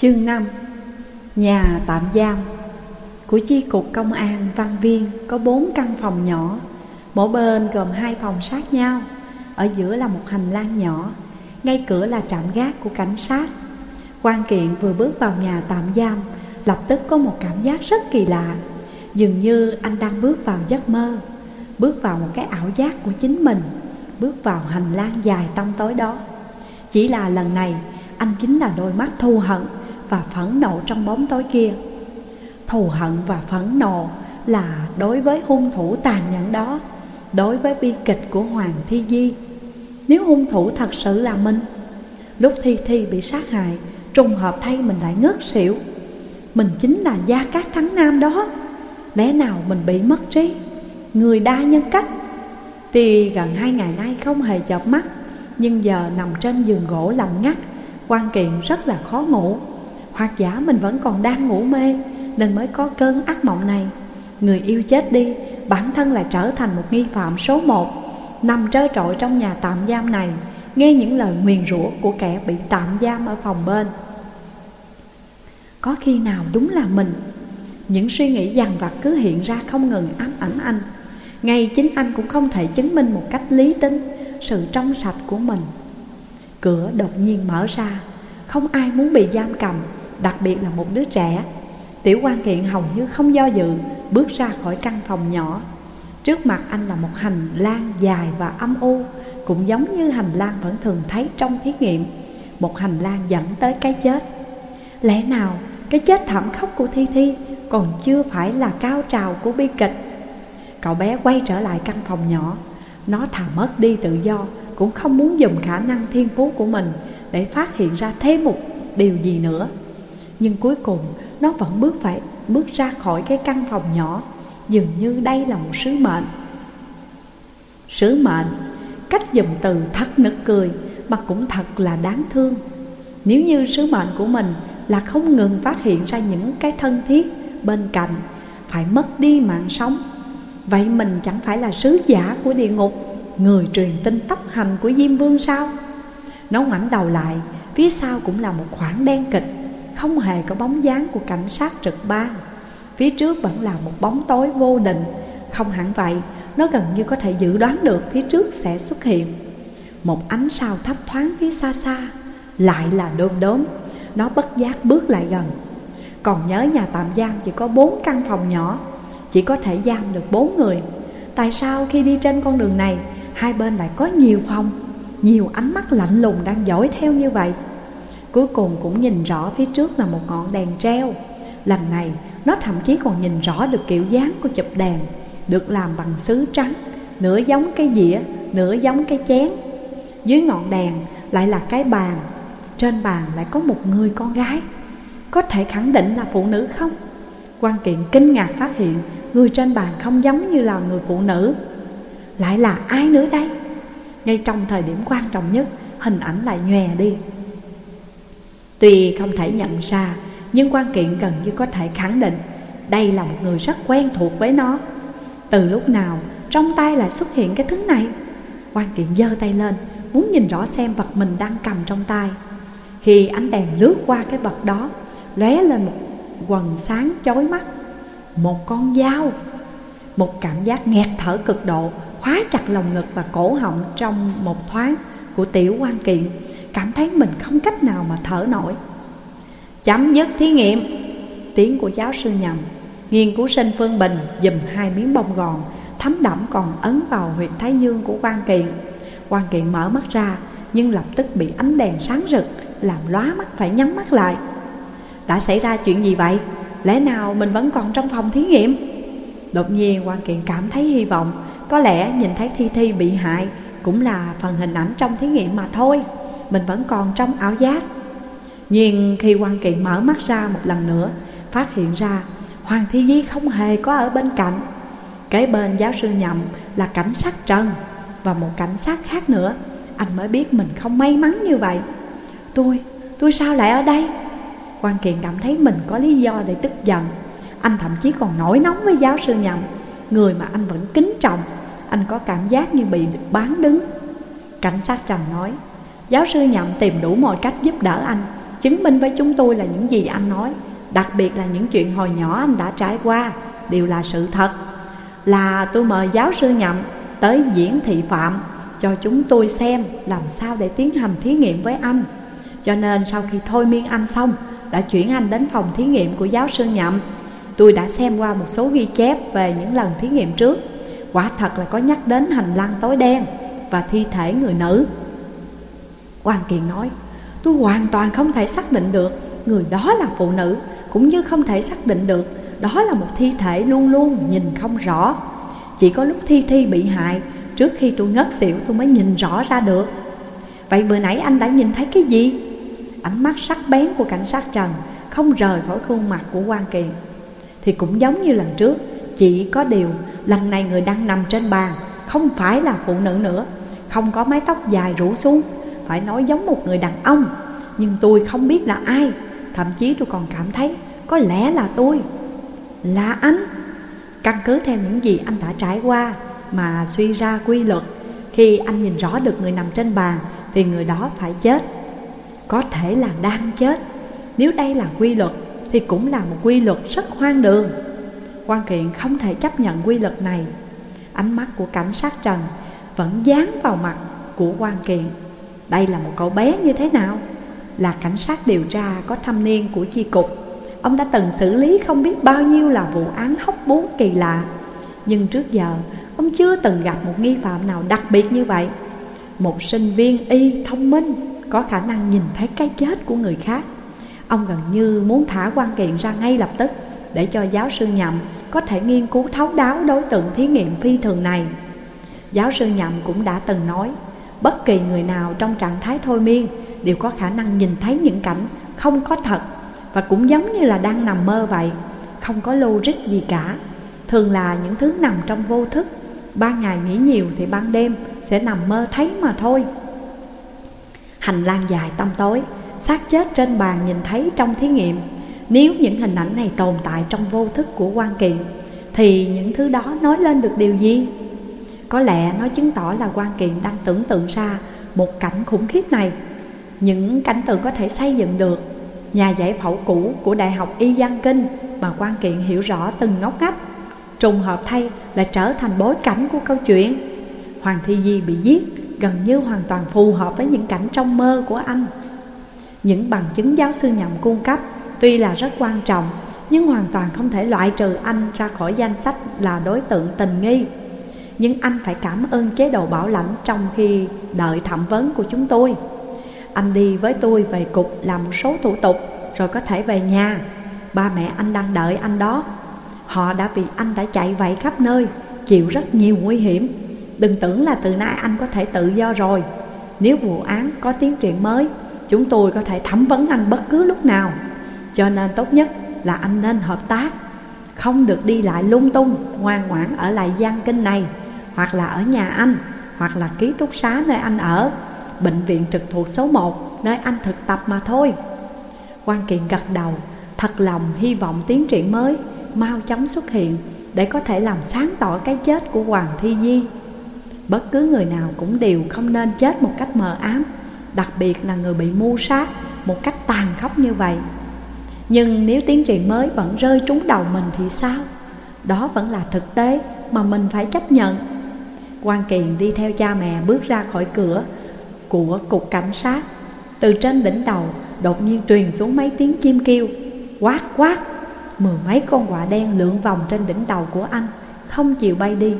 Chương 5 Nhà tạm giam. Của chi cục công an Văn Viên có bốn căn phòng nhỏ, Mỗi bên gồm hai phòng sát nhau. Ở giữa là một hành lang nhỏ, Ngay cửa là trạm gác của cảnh sát. Quan kiện vừa bước vào nhà tạm giam, Lập tức có một cảm giác rất kỳ lạ. Dường như anh đang bước vào giấc mơ, Bước vào một cái ảo giác của chính mình, Bước vào hành lang dài tăm tối đó. Chỉ là lần này, anh chính là đôi mắt thu hận và phẫn nộ trong bóng tối kia. Thù hận và phẫn nộ là đối với hung thủ tàn nhẫn đó, Đối với bi kịch của Hoàng Thi Di. Nếu hung thủ thật sự là mình, Lúc Thi Thi bị sát hại, Trùng hợp thay mình lại ngất xỉu. Mình chính là Gia Cát Thắng Nam đó. Lẽ nào mình bị mất trí? Người đa nhân cách. Thì gần hai ngày nay không hề chợp mắt, Nhưng giờ nằm trên giường gỗ lạnh ngắt, quan kiện rất là khó ngủ hoặc giả mình vẫn còn đang ngủ mê, Nên mới có cơn ác mộng này. Người yêu chết đi, Bản thân lại trở thành một nghi phạm số một, Nằm trơ trội trong nhà tạm giam này, Nghe những lời nguyền rủa của kẻ bị tạm giam ở phòng bên. Có khi nào đúng là mình? Những suy nghĩ dằn vặt cứ hiện ra không ngừng ám ảnh anh. Ngay chính anh cũng không thể chứng minh một cách lý tính Sự trong sạch của mình. Cửa đột nhiên mở ra, Không ai muốn bị giam cầm. Đặc biệt là một đứa trẻ. Tiểu quan kiện hầu như không do dự, Bước ra khỏi căn phòng nhỏ. Trước mặt anh là một hành lang dài và âm u, Cũng giống như hành lang vẫn thường thấy trong thí nghiệm. Một hành lang dẫn tới cái chết. Lẽ nào cái chết thảm khốc của Thi Thi Còn chưa phải là cao trào của bi kịch? Cậu bé quay trở lại căn phòng nhỏ. Nó thà mất đi tự do, Cũng không muốn dùng khả năng thiên phú của mình Để phát hiện ra thêm một điều gì nữa nhưng cuối cùng, nó vẫn bước phải, bước ra khỏi cái căn phòng nhỏ. Dường như đây là một sứ mệnh. Sứ mệnh, Cách dùng từ thật nực cười, Mà cũng thật là đáng thương. Nếu như sứ mệnh của mình Là không ngừng phát hiện ra những cái thân thiết Bên cạnh, Phải mất đi mạng sống. Vậy mình chẳng phải là sứ giả của địa ngục, Người truyền tin tốc hành của Diêm Vương sao? Nó ngoảnh đầu lại, Phía sau cũng là một khoảng đen kịch không hề có bóng dáng của cảnh sát trực ban. Phía trước vẫn là một bóng tối vô định. Không hẳn vậy, Nó gần như có thể dự đoán được phía trước sẽ xuất hiện. Một ánh sao thấp thoáng phía xa xa, Lại là đôm đốm. Nó bất giác bước lại gần. Còn nhớ nhà tạm giam chỉ có bốn căn phòng nhỏ, Chỉ có thể giam được bốn người. Tại sao khi đi trên con đường này, Hai bên lại có nhiều phòng? Nhiều ánh mắt lạnh lùng đang dõi theo như vậy. Cuối cùng cũng nhìn rõ phía trước là một ngọn đèn treo. Lần này nó thậm chí còn nhìn rõ được kiểu dáng của chụp đèn Được làm bằng sứ trắng Nửa giống cái dĩa, nửa giống cái chén. Dưới ngọn đèn lại là cái bàn Trên bàn lại có một người con gái. Có thể khẳng định là phụ nữ không? quan kiện kinh ngạc phát hiện Người trên bàn không giống như là người phụ nữ. Lại là ai nữa đây? Ngay trong thời điểm quan trọng nhất Hình ảnh lại nhòe đi. Tuy không thể nhận ra, Nhưng quan kiện gần như có thể khẳng định Đây là một người rất quen thuộc với nó. Từ lúc nào trong tay lại xuất hiện cái thứ này? Quan kiện giơ tay lên, Muốn nhìn rõ xem vật mình đang cầm trong tay. Khi ánh đèn lướt qua cái vật đó, lóe lên một quần sáng chói mắt, Một con dao. Một cảm giác nghẹt thở cực độ, Khóa chặt lòng ngực và cổ họng trong một thoáng Của tiểu quan kiện. Cảm thấy mình không cách nào mà thở nổi. Chấm dứt thí nghiệm, Tiếng của giáo sư nhầm. Nghiên cứu sinh Phương Bình dùm hai miếng bông gòn, Thấm đẫm còn ấn vào huyệt thái dương của quan kiện quan kiện mở mắt ra, Nhưng lập tức bị ánh đèn sáng rực, Làm lóa mắt phải nhắm mắt lại. Đã xảy ra chuyện gì vậy? Lẽ nào mình vẫn còn trong phòng thí nghiệm? Đột nhiên quan kiện cảm thấy hy vọng, Có lẽ nhìn thấy Thi Thi bị hại Cũng là phần hình ảnh trong thí nghiệm mà thôi mình vẫn còn trong ảo giác. Nhưng khi quan kiện mở mắt ra một lần nữa Phát hiện ra Hoàng Thi Di không hề có ở bên cạnh. Kế bên giáo sư nhậm là cảnh sát Trần Và một cảnh sát khác nữa. Anh mới biết mình không may mắn như vậy. Tôi, tôi sao lại ở đây? Quan kiện cảm thấy mình có lý do để tức giận. Anh thậm chí còn nổi nóng với giáo sư nhậm. Người mà anh vẫn kính trọng Anh có cảm giác như bị bán đứng. Cảnh sát Trần nói Giáo sư nhậm tìm đủ mọi cách giúp đỡ anh, Chứng minh với chúng tôi là những gì anh nói, Đặc biệt là những chuyện hồi nhỏ anh đã trải qua, Đều là sự thật. Là tôi mời giáo sư nhậm tới diễn thị phạm, Cho chúng tôi xem làm sao để tiến hành thí nghiệm với anh. Cho nên sau khi thôi miên anh xong, Đã chuyển anh đến phòng thí nghiệm của giáo sư nhậm. Tôi đã xem qua một số ghi chép về những lần thí nghiệm trước. Quả thật là có nhắc đến hành lang tối đen và thi thể người nữ. Hoàng Kiền nói, Tôi hoàn toàn không thể xác định được Người đó là phụ nữ, Cũng như không thể xác định được Đó là một thi thể luôn luôn nhìn không rõ. Chỉ có lúc Thi Thi bị hại, Trước khi tôi ngất xỉu tôi mới nhìn rõ ra được. Vậy bữa nãy anh đã nhìn thấy cái gì? Ánh mắt sắc bén của cảnh sát Trần Không rời khỏi khuôn mặt của Quan Kiền Thì cũng giống như lần trước, Chỉ có điều lần này người đang nằm trên bàn Không phải là phụ nữ nữa, Không có mái tóc dài rủ xuống phải nói giống một người đàn ông. Nhưng tôi không biết là ai, Thậm chí tôi còn cảm thấy Có lẽ là tôi. Là anh. Căn cứ theo những gì anh đã trải qua Mà suy ra quy luật, Khi anh nhìn rõ được người nằm trên bàn Thì người đó phải chết. Có thể là đang chết. Nếu đây là quy luật Thì cũng là một quy luật rất hoang đường. Quan kiện không thể chấp nhận quy luật này. Ánh mắt của cảnh sát Trần Vẫn dán vào mặt của quan kiện. Đây là một cậu bé như thế nào? Là cảnh sát điều tra có thâm niên của chi cục. Ông đã từng xử lý không biết bao nhiêu là vụ án hóc búa kỳ lạ. Nhưng trước giờ, ông chưa từng gặp một nghi phạm nào đặc biệt như vậy. Một sinh viên y thông minh, Có khả năng nhìn thấy cái chết của người khác. Ông gần như muốn thả quan kiện ra ngay lập tức, Để cho giáo sư nhậm có thể nghiên cứu thấu đáo đối tượng thí nghiệm phi thường này. Giáo sư nhậm cũng đã từng nói Bất kỳ người nào trong trạng thái thôi miên Đều có khả năng nhìn thấy những cảnh không có thật Và cũng giống như là đang nằm mơ vậy, Không có logic gì cả. Thường là những thứ nằm trong vô thức, Ban ngày nghĩ nhiều thì ban đêm sẽ nằm mơ thấy mà thôi. Hành lang dài tăm tối, xác chết trên bàn nhìn thấy trong thí nghiệm. Nếu những hình ảnh này tồn tại trong vô thức của quan kiện Thì những thứ đó nói lên được điều gì? Có lẽ nó chứng tỏ là quan kiện đang tưởng tượng ra một cảnh khủng khiếp này. Những cảnh tượng có thể xây dựng được Nhà giải phẫu cũ của Đại học Y Giang Kinh Mà quan kiện hiểu rõ từng ngóc ngách, Trùng hợp thay là trở thành bối cảnh của câu chuyện. Hoàng Thi Di bị giết gần như hoàn toàn phù hợp với những cảnh trong mơ của anh. Những bằng chứng giáo sư nhậm cung cấp Tuy là rất quan trọng, Nhưng hoàn toàn không thể loại trừ anh ra khỏi danh sách là đối tượng tình nghi. Nhưng anh phải cảm ơn chế độ bảo lãnh trong khi đợi thẩm vấn của chúng tôi. Anh đi với tôi về cục làm một số thủ tục, rồi có thể về nhà. Ba mẹ anh đang đợi anh đó. Họ đã vì anh đã chạy vậy khắp nơi, Chịu rất nhiều nguy hiểm. Đừng tưởng là từ nay anh có thể tự do rồi. Nếu vụ án có tiến triển mới, Chúng tôi có thể thẩm vấn anh bất cứ lúc nào. Cho nên tốt nhất là anh nên hợp tác. Không được đi lại lung tung, Ngoan ngoãn ở lại gian kinh này. Hoặc là ở nhà anh, Hoặc là ký túc xá nơi anh ở, Bệnh viện trực thuộc số 1 Nơi anh thực tập mà thôi. Quan kiện gật đầu, Thật lòng hy vọng tiến triển mới, Mau chóng xuất hiện Để có thể làm sáng tỏ cái chết của Hoàng Thi Di. Bất cứ người nào cũng đều không nên chết một cách mờ ám, Đặc biệt là người bị mưu sát Một cách tàn khốc như vậy. Nhưng nếu tiến triển mới vẫn rơi trúng đầu mình thì sao? Đó vẫn là thực tế mà mình phải chấp nhận quan Kiền đi theo cha mẹ bước ra khỏi cửa của cục cảnh sát. Từ trên đỉnh đầu, đột nhiên truyền xuống mấy tiếng chim kêu. Quát quát! Mười mấy con quạ đen lượn vòng trên đỉnh đầu của anh, Không chịu bay đi.